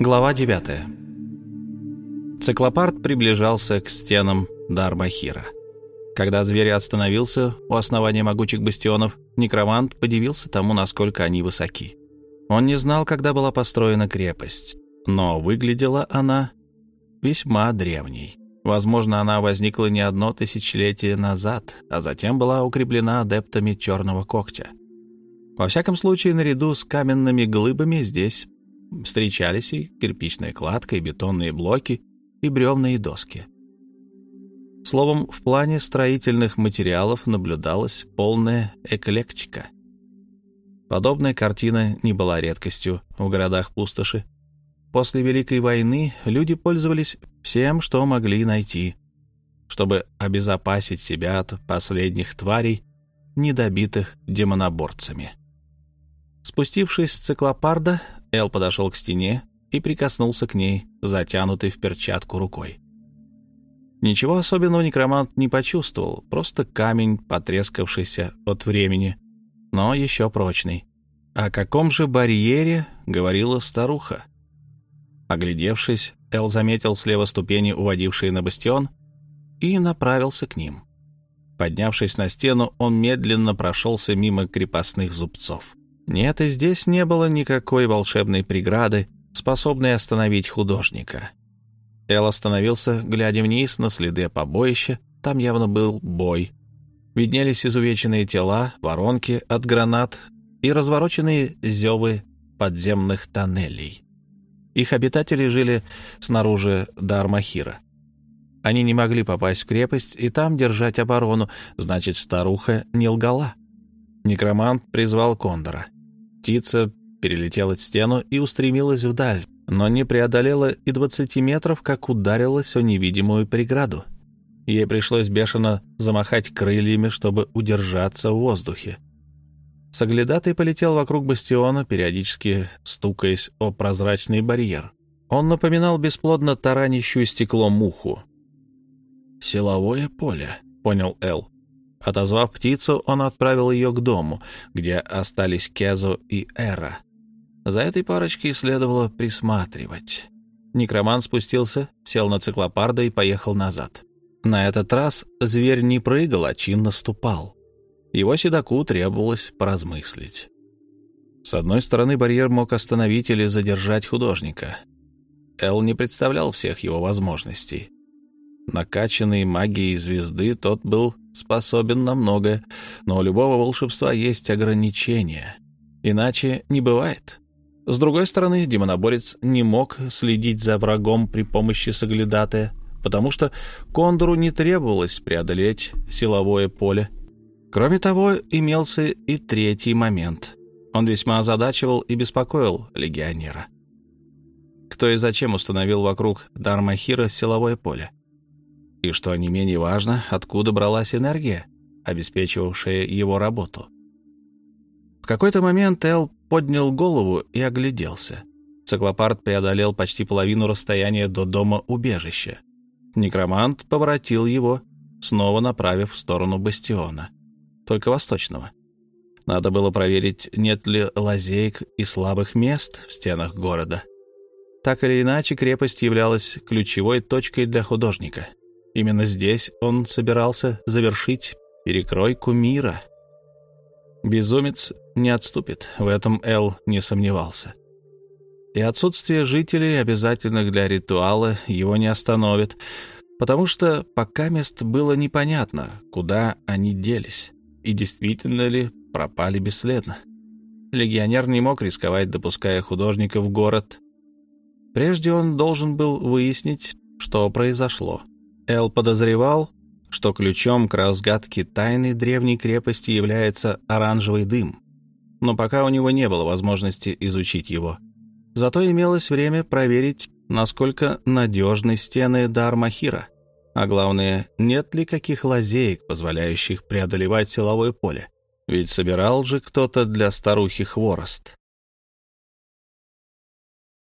Глава 9. Циклопард приближался к стенам Дармахира. Когда зверь остановился у основания могучих бастионов, некромант подивился тому, насколько они высоки. Он не знал, когда была построена крепость, но выглядела она весьма древней. Возможно, она возникла не одно тысячелетие назад, а затем была укреплена адептами черного когтя. Во всяком случае, наряду с каменными глыбами здесь встречались и кирпичная кладка, и бетонные блоки, и бревные доски. Словом, в плане строительных материалов наблюдалась полная эклектика. Подобная картина не была редкостью в городах пустоши. После Великой войны люди пользовались всем, что могли найти, чтобы обезопасить себя от последних тварей, недобитых демоноборцами. Спустившись с циклопарда, Эл подошел к стене и прикоснулся к ней, затянутой в перчатку рукой. Ничего особенного некромант не почувствовал, просто камень, потрескавшийся от времени, но еще прочный. О каком же барьере говорила старуха? Оглядевшись, Эл заметил слева ступени, уводившие на бастион, и направился к ним. Поднявшись на стену, он медленно прошелся мимо крепостных зубцов. Нет, и здесь не было никакой волшебной преграды, способной остановить художника. Эл остановился, глядя вниз на следы побоища. Там явно был бой. Виднелись изувеченные тела, воронки от гранат и развороченные зевы подземных тоннелей. Их обитатели жили снаружи Дармахира. Они не могли попасть в крепость и там держать оборону, значит, старуха не лгала. Некромант призвал Кондора — Птица перелетела стену и устремилась вдаль, но не преодолела и двадцати метров, как ударилась о невидимую преграду. Ей пришлось бешено замахать крыльями, чтобы удержаться в воздухе. Соглядатый полетел вокруг бастиона, периодически стукаясь о прозрачный барьер. Он напоминал бесплодно таранящую стекло муху. «Силовое поле», — понял Эл. Отозвав птицу, он отправил ее к дому, где остались Кезо и Эра. За этой парочкой следовало присматривать. Некроман спустился, сел на циклопарда и поехал назад. На этот раз зверь не прыгал, а чинно ступал. Его седоку требовалось поразмыслить. С одной стороны, барьер мог остановить или задержать художника. Эл не представлял всех его возможностей. Накачанный магией звезды, тот был способен на многое, но у любого волшебства есть ограничения. Иначе не бывает. С другой стороны, демоноборец не мог следить за врагом при помощи соглядатая, потому что Кондору не требовалось преодолеть силовое поле. Кроме того, имелся и третий момент. Он весьма озадачивал и беспокоил легионера. Кто и зачем установил вокруг Дармахира силовое поле? И, что не менее важно, откуда бралась энергия, обеспечивавшая его работу. В какой-то момент Эл поднял голову и огляделся. Циклопард преодолел почти половину расстояния до дома убежища. Некромант поворотил его, снова направив в сторону бастиона, только восточного. Надо было проверить, нет ли лазеек и слабых мест в стенах города. Так или иначе, крепость являлась ключевой точкой для художника. Именно здесь он собирался завершить перекройку мира. Безумец не отступит, в этом Эл не сомневался. И отсутствие жителей, обязательных для ритуала, его не остановит, потому что пока мест было непонятно, куда они делись, и действительно ли пропали бесследно. Легионер не мог рисковать, допуская художника в город. Прежде он должен был выяснить, что произошло. Эл подозревал, что ключом к разгадке тайны древней крепости является оранжевый дым, но пока у него не было возможности изучить его. Зато имелось время проверить, насколько надежны стены Дармахира, а главное, нет ли каких лазеек, позволяющих преодолевать силовое поле. Ведь собирал же кто-то для старухи хворост.